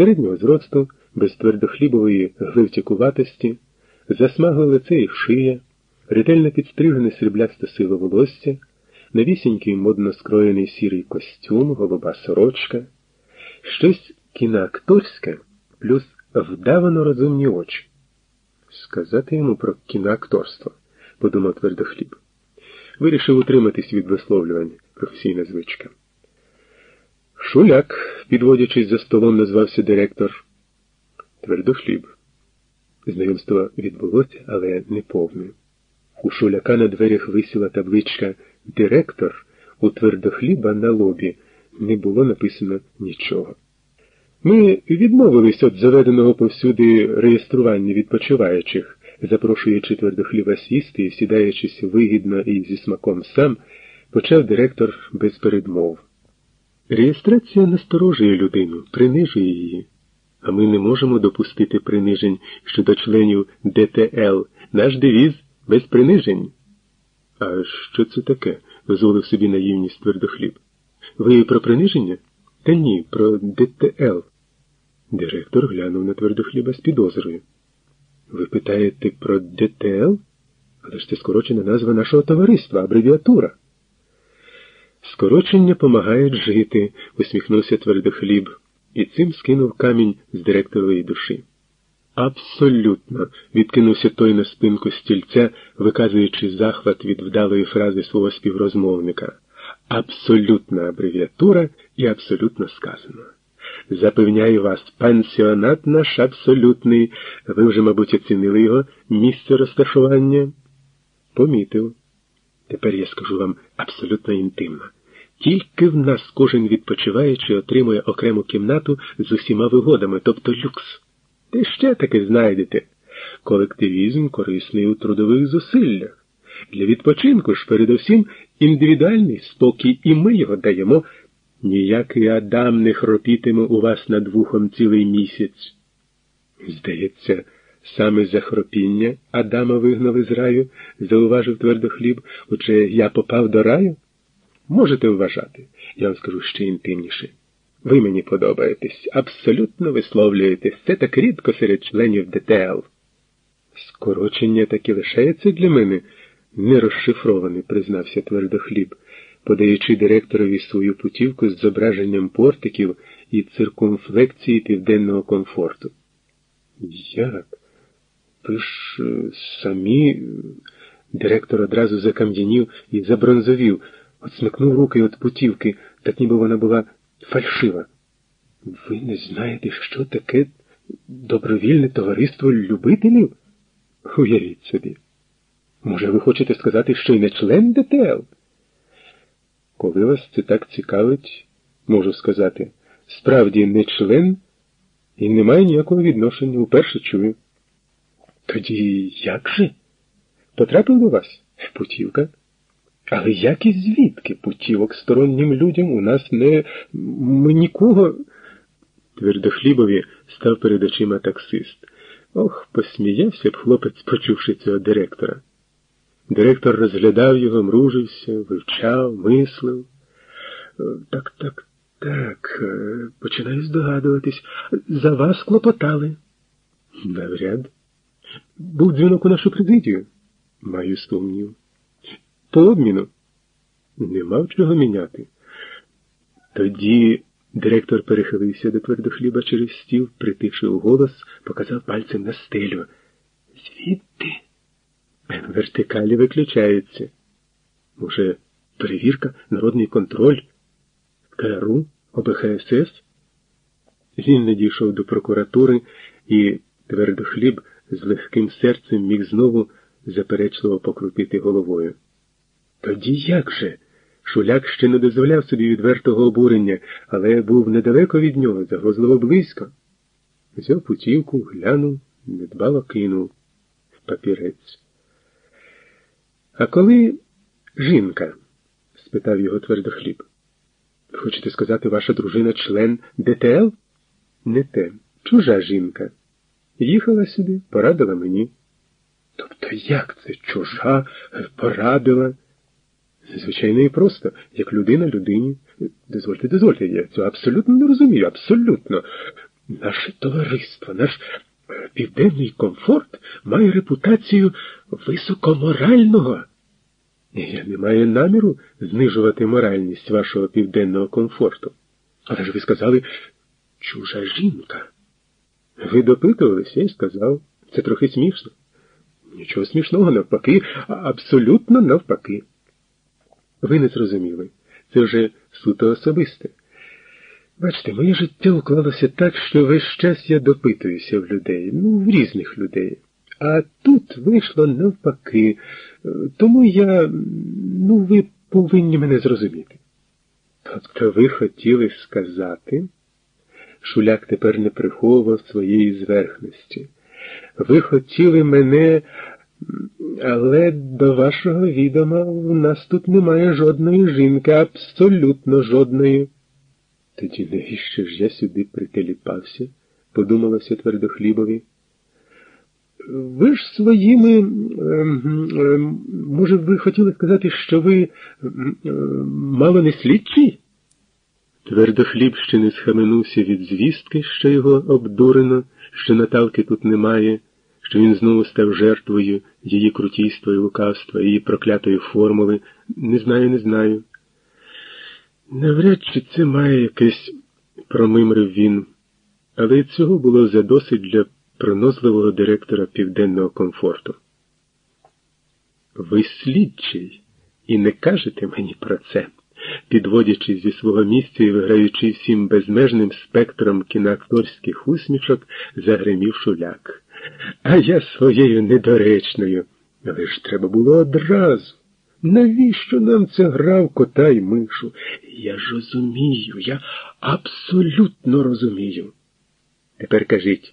середнього зросту, без твердохлібової гливтякуватості, засмагле лице і шия, ретельно підстрижене сріблясте сило волосся, новісінький модно скроєний сірий костюм, голуба сорочка, щось кіноакторське, плюс вдавано розумні очі. Сказати йому про кіноакторство, подумав твердохліб. Вирішив утриматись від висловлювань професійна звичка. Шуляк, підводячись за столом, назвався директор. Твердохліб. Знайомство відбулося, але не повне. У шуляка на дверях висіла табличка Директор у твердохліба на лобі не було написано нічого. Ми відмовились від заведеного повсюди реєстрування відпочиваючих, запрошуючи твердохліба сісти і сідаючись вигідно і зі смаком сам, почав директор без передмов. Реєстрація насторожує людину, принижує її. А ми не можемо допустити принижень щодо членів ДТЛ. Наш девіз без принижень. А що це таке? дозволив собі наївність твердохліб. Ви про приниження? Та ні, про ДТЛ. Директор глянув на твердохліба з підозрою. Ви питаєте про ДТЛ? Але ж це скорочена назва нашого товариства, абревіатура. Скорочення помагають жити, усміхнувся твердохліб, і цим скинув камінь з директорової душі. Абсолютно, відкинувся той на спинку стільця, виказуючи захват від вдалої фрази свого співрозмовника. Абсолютна абревіатура і абсолютно сказано. Запевняю вас, пансіонат наш абсолютний. Ви вже, мабуть, оцінили його місце розташування? Помітив. Тепер я скажу вам абсолютно інтимно. Тільки в нас кожен відпочиваючи отримує окрему кімнату з усіма вигодами, тобто люкс. Ти ще таки знайдете. Колективізм корисний у трудових зусиллях. Для відпочинку ж передусім індивідуальний спокій, і ми його даємо. Ніякий Адам не хропітиме у вас над вухом цілий місяць. Здається, саме за хропіння Адама вигнали з раю, зауважив твердохліб, отже я попав до раю? Можете вважати, я вам скажу ще інтимніше. Ви мені подобаєтесь, абсолютно висловлюєтесь. Це так рідко серед членів ДТЛ. Скорочення таки лишається для мене нерозшифроване, признався твердохліб, подаючи директорові свою путівку з зображенням портиків і циркумфлекції південного комфорту. Як? Ви ж е, самі. Директор одразу закам'янів і забронзовів, отсмикнув руки від путівки, так ніби вона була фальшива. Ви не знаєте, що таке добровільне товариство любителів? Уявіть собі. Може, ви хочете сказати, що й не член ДТЛ? Коли вас це так цікавить, можу сказати, справді не член і не має ніякого відношення, уперше чую. Тоді як же? Потрапив до вас путівка? Але як і звідки путівок стороннім людям у нас не ми нікого. Твердохлібові став перед очима таксист. Ох, посміявся б хлопець, почувши цього директора. Директор розглядав його, мружився, вивчав, мислив. Так, так, так, починаю здогадуватись. За вас клопотали. Навряд. Був дзвінок у нашу президію. Маю сумнів. По обміну не мав чого міняти. Тоді директор перехилився до твердохліба через стіл, притишив голос, показав пальцем на стелю. Звідти? Вертикалі виключаються. Може, перевірка, народний контроль, КРУ, ОБХСС? Він не дійшов до прокуратури, і твердохліб з легким серцем міг знову заперечливо покрутити головою. Тоді як же? Шуляк ще не дозволяв собі відвертого обурення, але був недалеко від нього, загрозливо близько. Взяв путівку, глянув, недбало кинув папірець. А коли жінка? спитав його твердохліб. Хочете сказати, ваша дружина член ДТЛ? Не те. Чужа жінка. Їхала сюди, порадила мені. Тобто як це чужа порадила? Звичайно і просто, як людина людині. Дозвольте, дозвольте, я цього абсолютно не розумію, абсолютно. Наше товариство, наш е, південний комфорт має репутацію високоморального. Я не маю наміру знижувати моральність вашого південного комфорту. Але ж ви сказали чужа жінка. Ви допитувалися і сказав. Це трохи смішно. Нічого смішного, навпаки, абсолютно навпаки. Ви не зрозуміли. Це вже суто особисте. Бачите, моє життя уклалося так, що весь час я допитуюся в людей, ну, в різних людей. А тут вийшло навпаки. Тому я, ну, ви повинні мене зрозуміти. Тобто ви хотіли сказати, Шуляк тепер не приховував своєї зверхності. Ви хотіли мене, але до вашого відома в нас тут немає жодної жінки, абсолютно жодної. Тоді навіщо ж я сюди прителіпався? подумалося твердохлібові. Ви ж своїми, ем, ем, може, ви хотіли сказати, що ви ем, мало не слідчий? Твердохліб ще не схаменувся від звістки, що його обдурено, що Наталки тут немає, що він знову став жертвою її крутійства і лукавства, її проклятої формули. Не знаю, не знаю. Навряд чи це має якесь, промимрив він, але цього було задосить для пронозливого директора південного комфорту. Ви слідчий і не кажете мені про це, підводячись зі свого місця і виграючи всім безмежним спектром кіноакторських усмішок, загримів шуляк. А я своєю недоречною. Але ж треба було одразу. Навіщо нам це грав кота й мишу? Я ж розумію, я абсолютно розумію. Тепер кажіть,